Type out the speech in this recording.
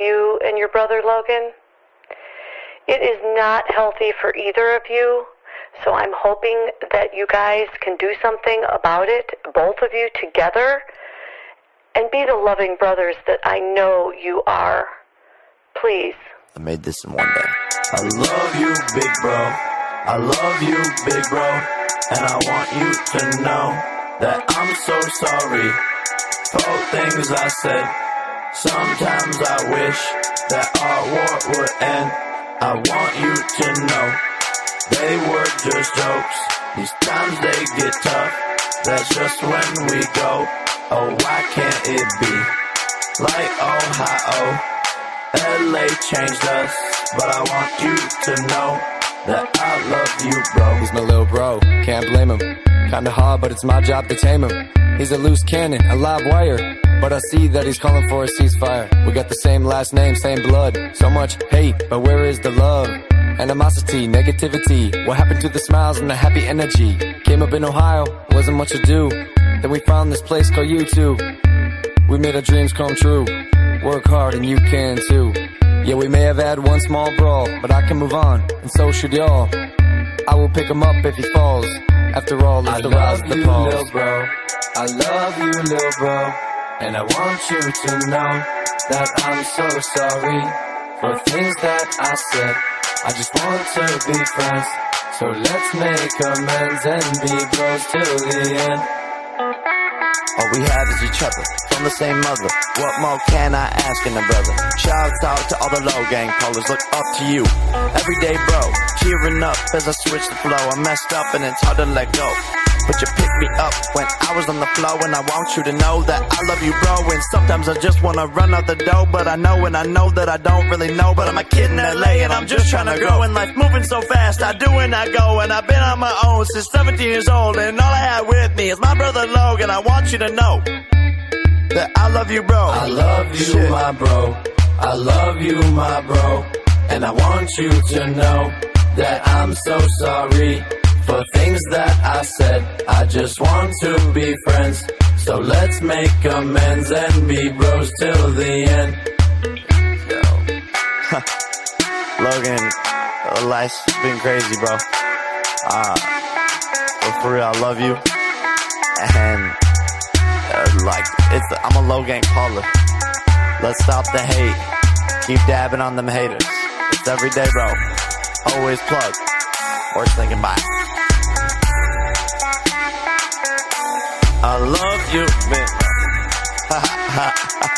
you and your brother Logan. It is not healthy for either of you, so I'm hoping that you guys can do something about it, both of you together, and be the loving brothers that I know you are. Please. I made this in one day. I love you, big bro. I love you, big bro. And I want you to know that I'm so sorry for things I said. Sometimes I wish that our war would end. I want you to know they were just jokes. These times they get tough. That's just when we go. Oh, why can't it be like Ohio? LA changed us, but I want you to know that I love you, bro. He's my little bro, can't blame him. Kinda hard, but it's my job to tame him. He's a loose cannon, a live wire. But I see that he's calling for a ceasefire. We got the same last name, same blood. So much hate, but where is the love? Animosity, negativity. What happened to the smiles and the happy energy? Came up in Ohio, wasn't much to do. Then we found this place called YouTube. We made our dreams come true. Work hard and you can too. Yeah, we may have had one small brawl, but I can move on, and so should y'all. I will pick him up if he falls. After all, it's I the rise love of the you, falls. little bro. I love you, little bro. And I want you to know that I'm so sorry for things that I said. I just want to be friends. So let's make amends and be bros till the end. All we have is each other, from the same mother. What more can I ask in a brother? Shouts out to all the Logang callers, look up to you. Everyday bro, cheering up as I switch the flow. I messed up and it's hard to let go. But you picked me up when I was on the flow, and I want you to know that I love you, bro. And sometimes I just wanna run out the door, but I know and I know that I don't really know. But I'm a kid in LA and I'm just trying to grow, and life moving so fast. I do and I go, and I've been on my own since 17 years old, and all I have with me is my brother Logan. I want you to know that I love you, bro. I love you, Shit. my bro. I love you, my bro. And I want you to know that I'm so sorry for things that I said. I just want to be friends. So let's make amends and be bros till the end. Logan, uh, life's been crazy, bro. Uh, but for real, I love you. And, uh, like, it's, I'm a Logang caller. Let's stop the hate. Keep dabbing on them haters. It's every day, bro. Always plug. Worst thinking bye. I love you, man.